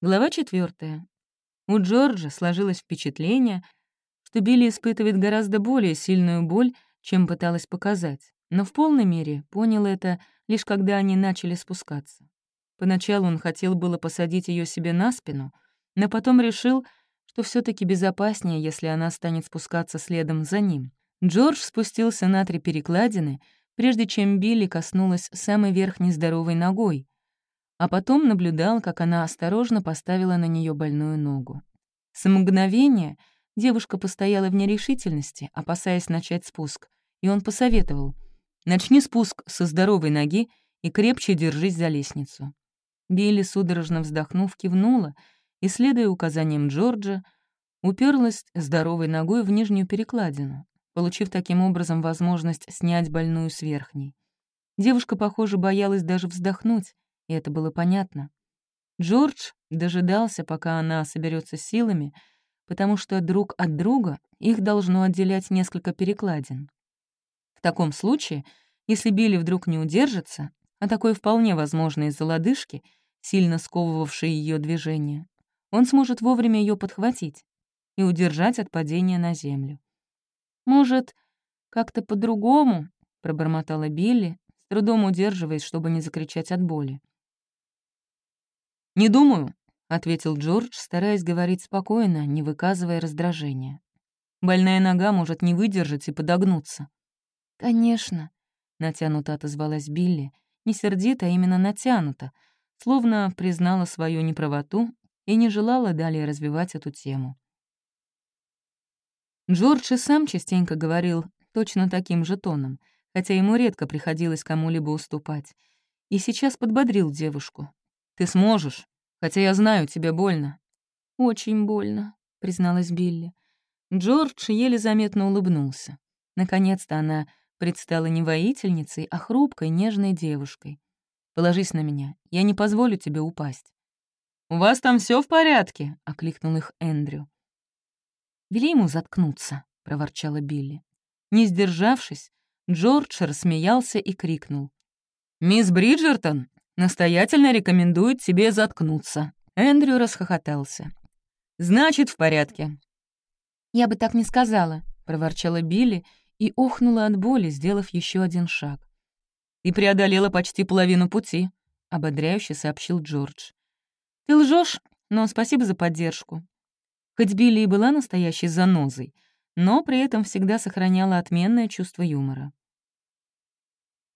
Глава четвертая. У Джорджа сложилось впечатление, что Билли испытывает гораздо более сильную боль, чем пыталась показать, но в полной мере понял это лишь когда они начали спускаться. Поначалу он хотел было посадить ее себе на спину, но потом решил, что все таки безопаснее, если она станет спускаться следом за ним. Джордж спустился на три перекладины, прежде чем Билли коснулась самой верхней здоровой ногой, а потом наблюдал, как она осторожно поставила на нее больную ногу. С мгновения девушка постояла в нерешительности, опасаясь начать спуск, и он посоветовал «Начни спуск со здоровой ноги и крепче держись за лестницу». Билли, судорожно вздохнув, кивнула и, следуя указаниям Джорджа, уперлась здоровой ногой в нижнюю перекладину, получив таким образом возможность снять больную с верхней. Девушка, похоже, боялась даже вздохнуть, и это было понятно. Джордж дожидался, пока она соберется силами, потому что друг от друга их должно отделять несколько перекладин. В таком случае, если Билли вдруг не удержится, а такое вполне возможно из-за лодыжки, сильно сковывавшей ее движение, он сможет вовремя ее подхватить и удержать от падения на землю. «Может, как-то по-другому?» — пробормотала Билли, трудом удерживаясь, чтобы не закричать от боли. «Не думаю», — ответил Джордж, стараясь говорить спокойно, не выказывая раздражения. «Больная нога может не выдержать и подогнуться». «Конечно», — натянуто отозвалась Билли, не сердито, а именно натянуто, словно признала свою неправоту и не желала далее развивать эту тему. Джордж и сам частенько говорил точно таким же тоном, хотя ему редко приходилось кому-либо уступать, и сейчас подбодрил девушку. «Ты сможешь, хотя я знаю, тебе больно». «Очень больно», — призналась Билли. Джордж еле заметно улыбнулся. Наконец-то она предстала не воительницей, а хрупкой, нежной девушкой. «Положись на меня, я не позволю тебе упасть». «У вас там все в порядке?» — окликнул их Эндрю. «Вели ему заткнуться», — проворчала Билли. Не сдержавшись, Джордж рассмеялся и крикнул. «Мисс Бриджертон настоятельно рекомендует тебе заткнуться». Эндрю расхохотался. «Значит, в порядке». «Я бы так не сказала», — проворчала Билли и охнула от боли, сделав еще один шаг. «Ты преодолела почти половину пути», — ободряюще сообщил Джордж. «Ты лжешь, но спасибо за поддержку». Хоть Билли и была настоящей занозой, но при этом всегда сохраняла отменное чувство юмора.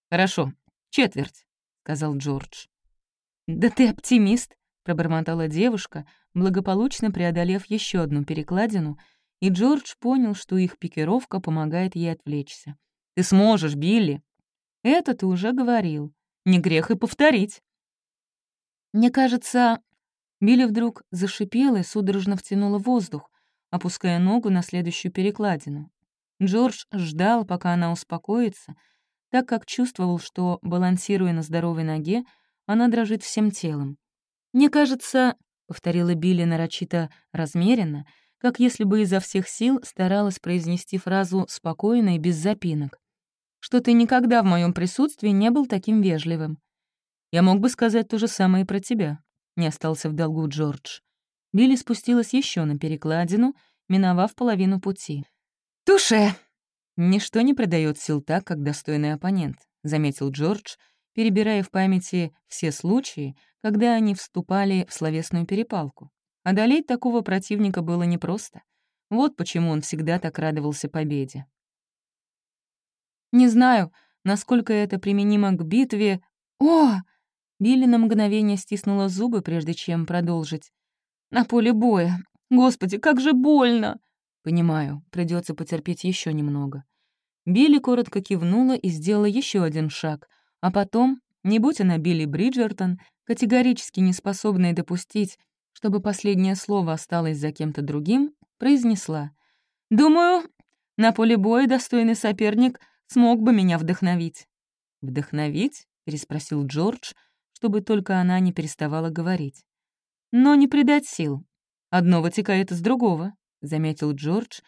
«Хорошо, четверть», — сказал Джордж. «Да ты оптимист», — пробормотала девушка, благополучно преодолев еще одну перекладину — и Джордж понял, что их пикировка помогает ей отвлечься. «Ты сможешь, Билли!» «Это ты уже говорил. Не грех и повторить». «Мне кажется...» Билли вдруг зашипела и судорожно втянула воздух, опуская ногу на следующую перекладину. Джордж ждал, пока она успокоится, так как чувствовал, что, балансируя на здоровой ноге, она дрожит всем телом. «Мне кажется...» — повторила Билли нарочито размеренно — как если бы изо всех сил старалась произнести фразу спокойно и без запинок. «Что ты никогда в моем присутствии не был таким вежливым». «Я мог бы сказать то же самое и про тебя», — не остался в долгу Джордж. Билли спустилась еще на перекладину, миновав половину пути. «Туше!» «Ничто не придает сил так, как достойный оппонент», — заметил Джордж, перебирая в памяти все случаи, когда они вступали в словесную перепалку. Одолеть такого противника было непросто. Вот почему он всегда так радовался победе. «Не знаю, насколько это применимо к битве...» «О!» Билли на мгновение стиснула зубы, прежде чем продолжить. «На поле боя. Господи, как же больно!» «Понимаю, придется потерпеть еще немного». Билли коротко кивнула и сделала еще один шаг, а потом, не будь она Билли Бриджертон, категорически не способная допустить, чтобы последнее слово осталось за кем-то другим, произнесла. «Думаю, на поле боя достойный соперник смог бы меня вдохновить». «Вдохновить?» — переспросил Джордж, чтобы только она не переставала говорить. «Но не придать сил. Одно вытекает из другого», — заметил Джордж,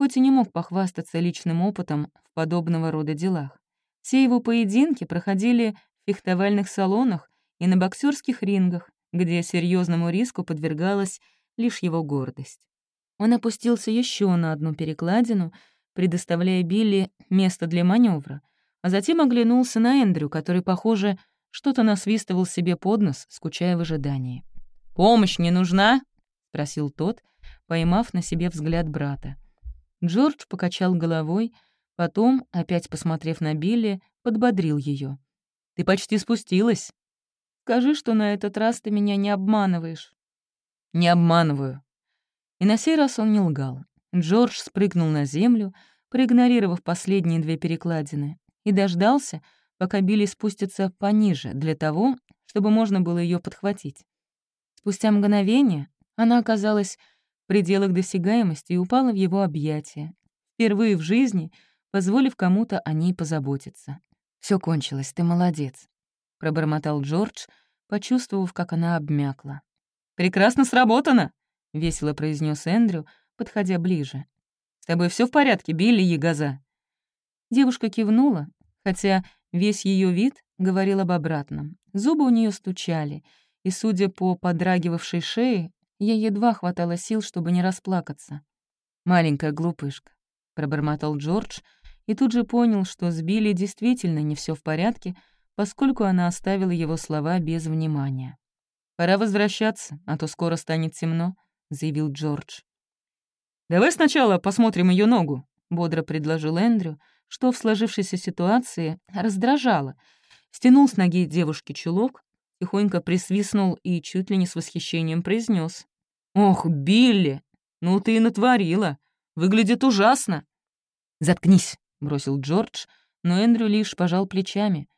хоть и не мог похвастаться личным опытом в подобного рода делах. Все его поединки проходили в фехтовальных салонах и на боксерских рингах, где серьезному риску подвергалась лишь его гордость. Он опустился еще на одну перекладину, предоставляя Билли место для маневра, а затем оглянулся на Эндрю, который, похоже, что-то насвистывал себе под нос, скучая в ожидании. «Помощь не нужна?» — спросил тот, поймав на себе взгляд брата. Джордж покачал головой, потом, опять посмотрев на Билли, подбодрил ее. «Ты почти спустилась. Скажи, что на этот раз ты меня не обманываешь». «Не обманываю». И на сей раз он не лгал. Джордж спрыгнул на землю, проигнорировав последние две перекладины, и дождался, пока Билли спустится пониже, для того, чтобы можно было ее подхватить. Спустя мгновение она оказалась пределах досягаемости и упала в его объятия, впервые в жизни позволив кому-то о ней позаботиться. Все кончилось, ты молодец», — пробормотал Джордж, почувствовав, как она обмякла. «Прекрасно сработано!» — весело произнес Эндрю, подходя ближе. «С тобой все в порядке, Билли Ягоза?» Девушка кивнула, хотя весь ее вид говорил об обратном. Зубы у нее стучали, и, судя по подрагивавшей шее, ей едва хватало сил, чтобы не расплакаться. «Маленькая глупышка», — пробормотал Джордж, и тут же понял, что с Билли действительно не все в порядке, поскольку она оставила его слова без внимания. «Пора возвращаться, а то скоро станет темно», — заявил Джордж. «Давай сначала посмотрим ее ногу», — бодро предложил Эндрю, что в сложившейся ситуации раздражало. Стянул с ноги девушки чулок, тихонько присвистнул и чуть ли не с восхищением произнес: «Ох, Билли, ну ты и натворила! Выглядит ужасно!» «Заткнись!» — бросил Джордж, но Эндрю лишь пожал плечами.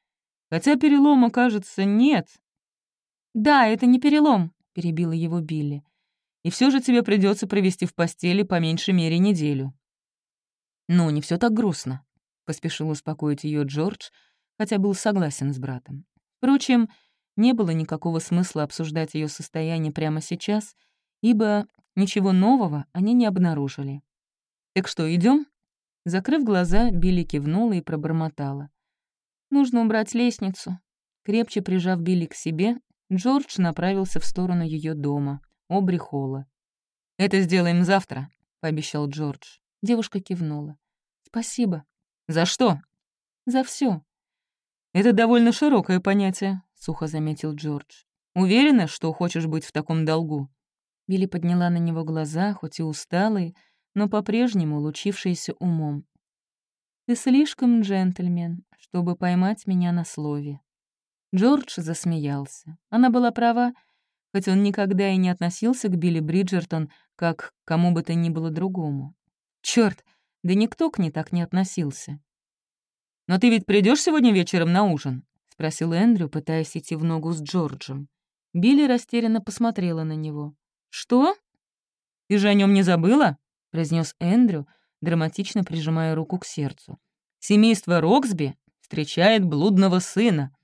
«Хотя перелома, кажется, нет». «Да, это не перелом», — перебила его Билли. «И все же тебе придется провести в постели по меньшей мере неделю». «Ну, не все так грустно», — поспешил успокоить ее Джордж, хотя был согласен с братом. Впрочем, не было никакого смысла обсуждать ее состояние прямо сейчас, ибо ничего нового они не обнаружили. «Так что, идем? Закрыв глаза, Билли кивнула и пробормотала. «Нужно убрать лестницу». Крепче прижав Билли к себе, Джордж направился в сторону ее дома, Обри Холла. «Это сделаем завтра», — пообещал Джордж. Девушка кивнула. «Спасибо». «За что?» «За все. «Это довольно широкое понятие», — сухо заметил Джордж. «Уверена, что хочешь быть в таком долгу?» Билли подняла на него глаза, хоть и усталые, но по-прежнему лучившийся умом. «Ты слишком джентльмен, чтобы поймать меня на слове». Джордж засмеялся. Она была права, хоть он никогда и не относился к Билли Бриджертон как к кому бы то ни было другому. Черт, да никто к ней так не относился. «Но ты ведь придешь сегодня вечером на ужин?» — спросил Эндрю, пытаясь идти в ногу с Джорджем. Билли растерянно посмотрела на него. «Что? Ты же о нем не забыла?» произнес Эндрю, драматично прижимая руку к сердцу. «Семейство Роксби встречает блудного сына».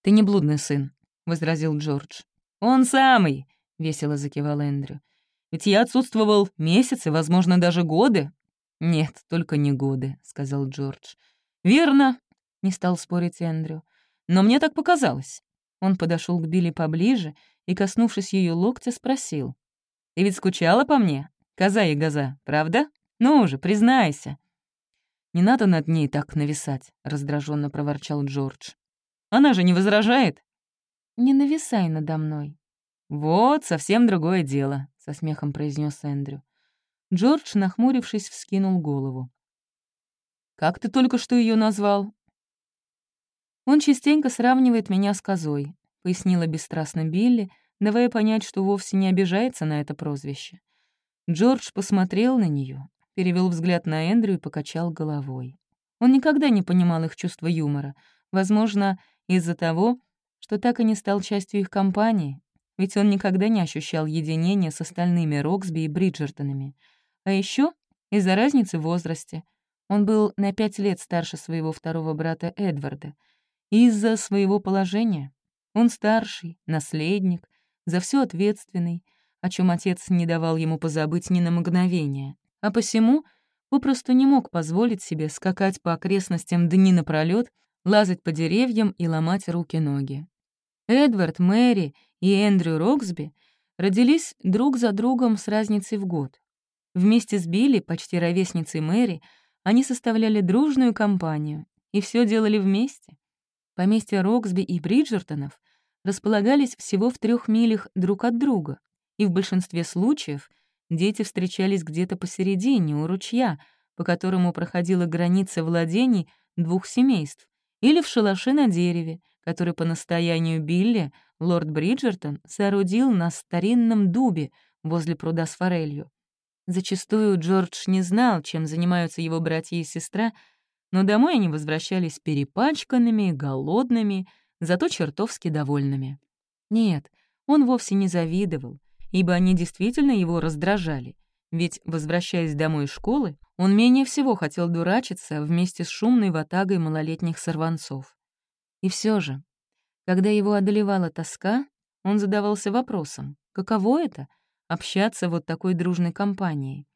«Ты не блудный сын», — возразил Джордж. «Он самый», — весело закивал Эндрю. «Ведь я отсутствовал месяцы, возможно, даже годы». «Нет, только не годы», — сказал Джордж. «Верно», — не стал спорить Эндрю. «Но мне так показалось». Он подошел к Билли поближе и, коснувшись ее локтя, спросил. «Ты ведь скучала по мне?» Коза и газа, правда? Ну уже, признайся». «Не надо над ней так нависать», — раздраженно проворчал Джордж. «Она же не возражает?» «Не нависай надо мной». «Вот, совсем другое дело», — со смехом произнес Эндрю. Джордж, нахмурившись, вскинул голову. «Как ты только что ее назвал?» «Он частенько сравнивает меня с козой», — пояснила бесстрастно Билли, давая понять, что вовсе не обижается на это прозвище. Джордж посмотрел на нее, перевел взгляд на Эндрю и покачал головой. Он никогда не понимал их чувства юмора, возможно, из-за того, что так и не стал частью их компании, ведь он никогда не ощущал единения с остальными Роксби и Бриджертонами. А еще из-за разницы в возрасте. Он был на пять лет старше своего второго брата Эдварда. Из-за своего положения. Он старший, наследник, за все ответственный, о чем отец не давал ему позабыть ни на мгновение, а посему попросту не мог позволить себе скакать по окрестностям дни напролёт, лазать по деревьям и ломать руки-ноги. Эдвард, Мэри и Эндрю Роксби родились друг за другом с разницей в год. Вместе с Билли, почти ровесницей Мэри, они составляли дружную компанию и все делали вместе. Поместья Роксби и Бриджертонов располагались всего в трех милях друг от друга, и в большинстве случаев дети встречались где-то посередине, у ручья, по которому проходила граница владений двух семейств, или в шалаше на дереве, который по настоянию Билли лорд Бриджертон соорудил на старинном дубе возле пруда с форелью. Зачастую Джордж не знал, чем занимаются его братья и сестра, но домой они возвращались перепачканными, голодными, зато чертовски довольными. Нет, он вовсе не завидовал, ибо они действительно его раздражали, ведь, возвращаясь домой из школы, он менее всего хотел дурачиться вместе с шумной ватагой малолетних сорванцов. И все же, когда его одолевала тоска, он задавался вопросом, каково это — общаться вот такой дружной компанией.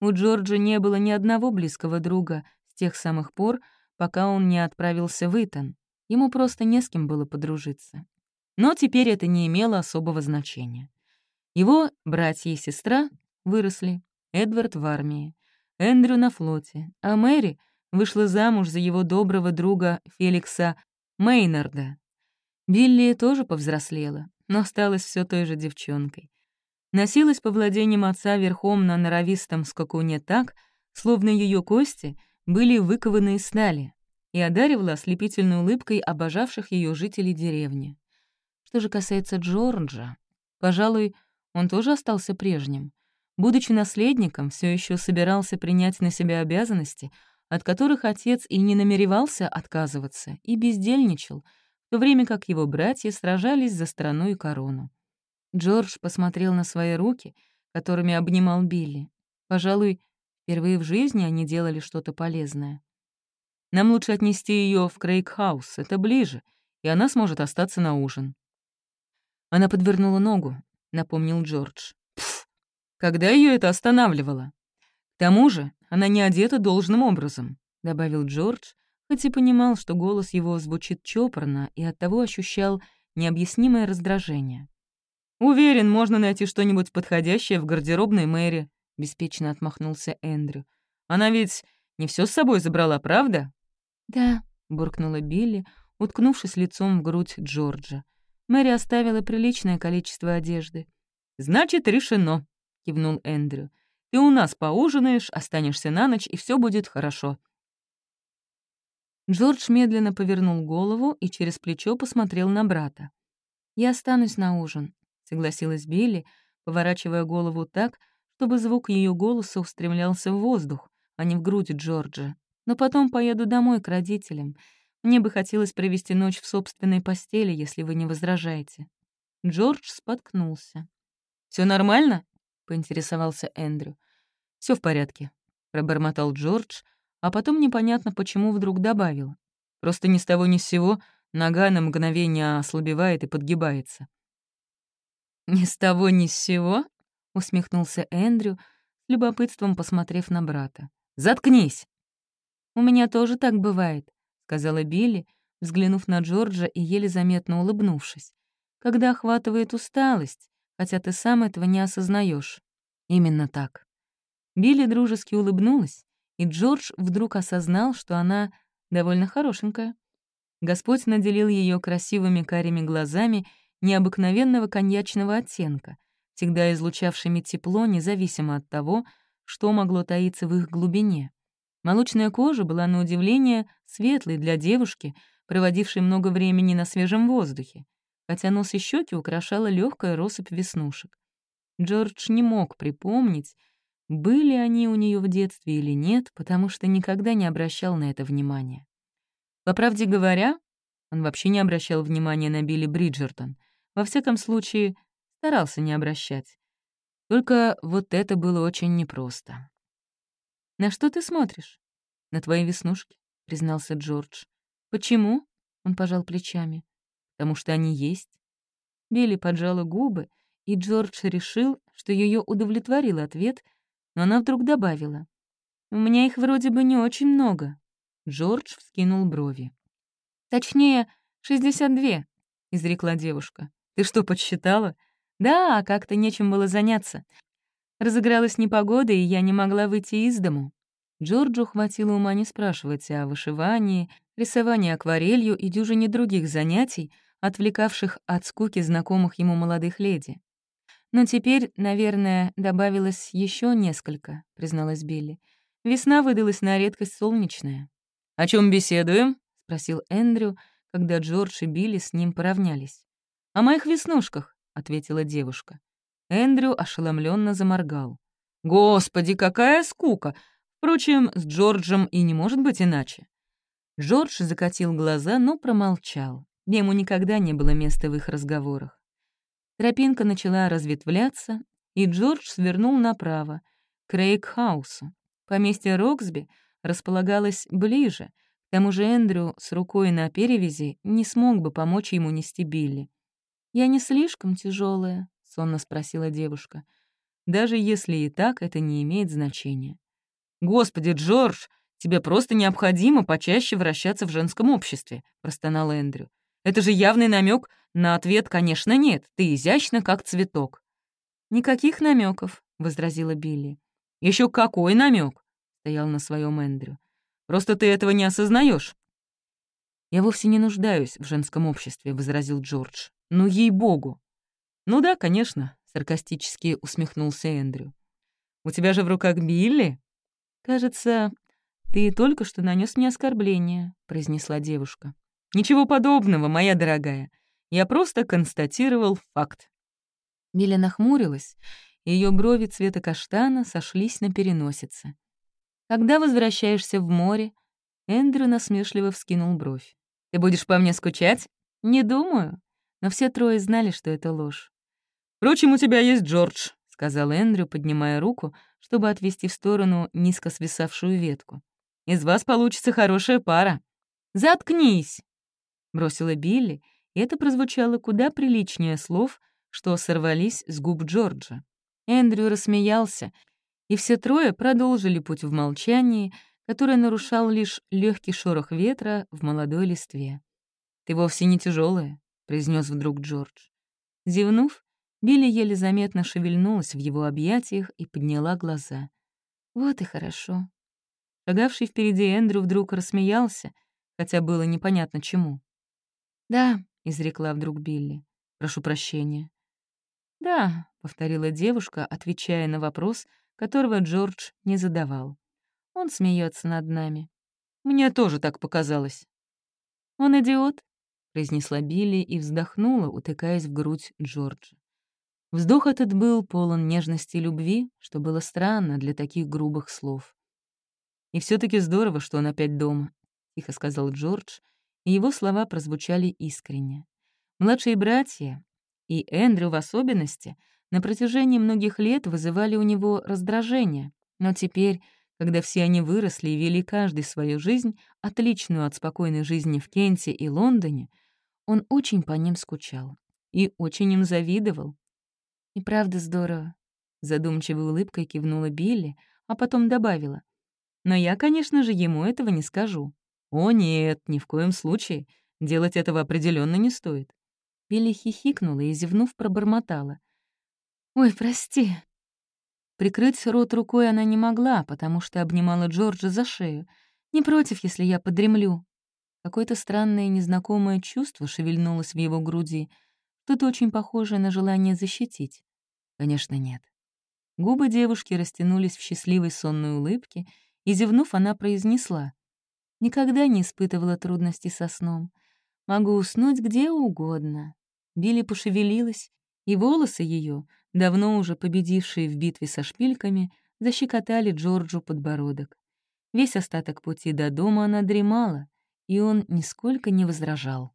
У Джорджа не было ни одного близкого друга тех самых пор, пока он не отправился в Итон. Ему просто не с кем было подружиться. Но теперь это не имело особого значения. Его братья и сестра выросли, Эдвард в армии, Эндрю на флоте, а Мэри вышла замуж за его доброго друга Феликса Мейнарда. Билли тоже повзрослела, но осталась все той же девчонкой. Носилась по владениям отца верхом на норовистом скакуне так, словно ее кости были выкованы из стали, и одаривала ослепительной улыбкой обожавших ее жителей деревни. Что же касается Джорджа, пожалуй, он тоже остался прежним. Будучи наследником, все еще собирался принять на себя обязанности, от которых отец и не намеревался отказываться, и бездельничал, в то время как его братья сражались за страну и корону. Джордж посмотрел на свои руки, которыми обнимал Билли. Пожалуй, впервые в жизни они делали что-то полезное. Нам лучше отнести ее в Крейгхаус, это ближе, и она сможет остаться на ужин. Она подвернула ногу, напомнил Джордж. Пф, когда ее это останавливало? К тому же она не одета должным образом, добавил Джордж, хоть и понимал, что голос его звучит чопорно и оттого ощущал необъяснимое раздражение. «Уверен, можно найти что-нибудь подходящее в гардеробной Мэри», — беспечно отмахнулся Эндрю. «Она ведь не все с собой забрала, правда?» «Да», — буркнула Билли, уткнувшись лицом в грудь Джорджа. Мэри оставила приличное количество одежды. «Значит, решено», — кивнул Эндрю. «Ты у нас поужинаешь, останешься на ночь, и все будет хорошо». Джордж медленно повернул голову и через плечо посмотрел на брата. «Я останусь на ужин», — согласилась Билли, поворачивая голову так, чтобы звук ее голоса устремлялся в воздух, а не в грудь Джорджа. «Но потом поеду домой к родителям. Мне бы хотелось провести ночь в собственной постели, если вы не возражаете». Джордж споткнулся. Все нормально?» — поинтересовался Эндрю. Все в порядке», — пробормотал Джордж, а потом непонятно почему вдруг добавил. «Просто ни с того ни с сего нога на мгновение ослабевает и подгибается». «Ни с того ни с сего?» — усмехнулся Эндрю, с любопытством посмотрев на брата. «Заткнись!» «У меня тоже так бывает», — сказала Билли, взглянув на Джорджа и еле заметно улыбнувшись. «Когда охватывает усталость, хотя ты сам этого не осознаешь. Именно так». Билли дружески улыбнулась, и Джордж вдруг осознал, что она довольно хорошенькая. Господь наделил ее красивыми карими глазами необыкновенного коньячного оттенка, всегда излучавшими тепло, независимо от того, что могло таиться в их глубине. Молочная кожа была, на удивление, светлой для девушки, проводившей много времени на свежем воздухе, хотя нос и щеки украшала легкая россыпь веснушек. Джордж не мог припомнить, были они у нее в детстве или нет, потому что никогда не обращал на это внимания. По правде говоря, он вообще не обращал внимания на Билли Бриджертон. Во всяком случае, старался не обращать. Только вот это было очень непросто. «На что ты смотришь?» «На твои веснушки», — признался Джордж. «Почему?» — он пожал плечами. «Потому что они есть». Билли поджала губы, и Джордж решил, что ее удовлетворил ответ, но она вдруг добавила. «У меня их вроде бы не очень много». Джордж вскинул брови. «Точнее, шестьдесят две», — изрекла девушка. Ты что, подсчитала? Да, как-то нечем было заняться. Разыгралась непогода, и я не могла выйти из дому. Джорджу хватило ума не спрашивать о вышивании, рисовании акварелью и дюжине других занятий, отвлекавших от скуки знакомых ему молодых леди. «Но теперь, наверное, добавилось еще несколько», — призналась Билли. «Весна выдалась на редкость солнечная». «О чем беседуем?» — спросил Эндрю, когда Джордж и Билли с ним поравнялись. «О моих веснушках», — ответила девушка. Эндрю ошеломленно заморгал. «Господи, какая скука! Впрочем, с Джорджем и не может быть иначе». Джордж закатил глаза, но промолчал. Ему никогда не было места в их разговорах. Тропинка начала разветвляться, и Джордж свернул направо, к Рейкхаусу. Поместье Роксби располагалось ближе, к тому же Эндрю с рукой на перевязи не смог бы помочь ему нести Билли. «Я не слишком тяжелая, сонно спросила девушка. «Даже если и так, это не имеет значения». «Господи, Джордж, тебе просто необходимо почаще вращаться в женском обществе», — простонал Эндрю. «Это же явный намек на ответ, конечно, нет. Ты изящна, как цветок». «Никаких намеков, возразила Билли. Еще какой намек? стоял на своем Эндрю. «Просто ты этого не осознаешь. «Я вовсе не нуждаюсь в женском обществе», — возразил Джордж. «Ну, ей-богу!» «Ну да, конечно», — саркастически усмехнулся Эндрю. «У тебя же в руках Билли?» «Кажется, ты только что нанес мне оскорбление», — произнесла девушка. «Ничего подобного, моя дорогая. Я просто констатировал факт». Билли нахмурилась, и ее брови цвета каштана сошлись на переносице. «Когда возвращаешься в море?» Эндрю насмешливо вскинул бровь. «Ты будешь по мне скучать?» «Не думаю». Но все трое знали, что это ложь. «Впрочем, у тебя есть Джордж», — сказал Эндрю, поднимая руку, чтобы отвести в сторону низко свисавшую ветку. «Из вас получится хорошая пара». «Заткнись!» — бросила Билли, и это прозвучало куда приличнее слов, что сорвались с губ Джорджа. Эндрю рассмеялся, и все трое продолжили путь в молчании, которое нарушал лишь легкий шорох ветра в молодой листве. «Ты вовсе не тяжелая, произнес вдруг Джордж. Зевнув, Билли еле заметно шевельнулась в его объятиях и подняла глаза. «Вот и хорошо». Шагавший впереди Эндрю вдруг рассмеялся, хотя было непонятно чему. «Да», — изрекла вдруг Билли, — «прошу прощения». «Да», — повторила девушка, отвечая на вопрос, которого Джордж не задавал. «Он смеется над нами». «Мне тоже так показалось». «Он идиот», — произнесла Билли и вздохнула, утыкаясь в грудь Джорджа. Вздох этот был полон нежности и любви, что было странно для таких грубых слов. «И все таки здорово, что он опять дома», — тихо сказал Джордж, и его слова прозвучали искренне. Младшие братья, и Эндрю в особенности, на протяжении многих лет вызывали у него раздражение, но теперь, когда все они выросли и вели каждый свою жизнь, отличную от спокойной жизни в Кенте и Лондоне, он очень по ним скучал и очень им завидовал. «И правда здорово», — задумчивой улыбкой кивнула Билли, а потом добавила. «Но я, конечно же, ему этого не скажу». «О, нет, ни в коем случае. Делать этого определенно не стоит». Билли хихикнула и, зевнув, пробормотала. «Ой, прости». Прикрыть рот рукой она не могла, потому что обнимала Джорджа за шею. «Не против, если я подремлю». Какое-то странное незнакомое чувство шевельнулось в его груди — что-то очень похожее на желание защитить. Конечно, нет. Губы девушки растянулись в счастливой сонной улыбке, и, зевнув, она произнесла. «Никогда не испытывала трудностей со сном. Могу уснуть где угодно». Билли пошевелилась, и волосы ее, давно уже победившие в битве со шпильками, защекотали Джорджу подбородок. Весь остаток пути до дома она дремала, и он нисколько не возражал.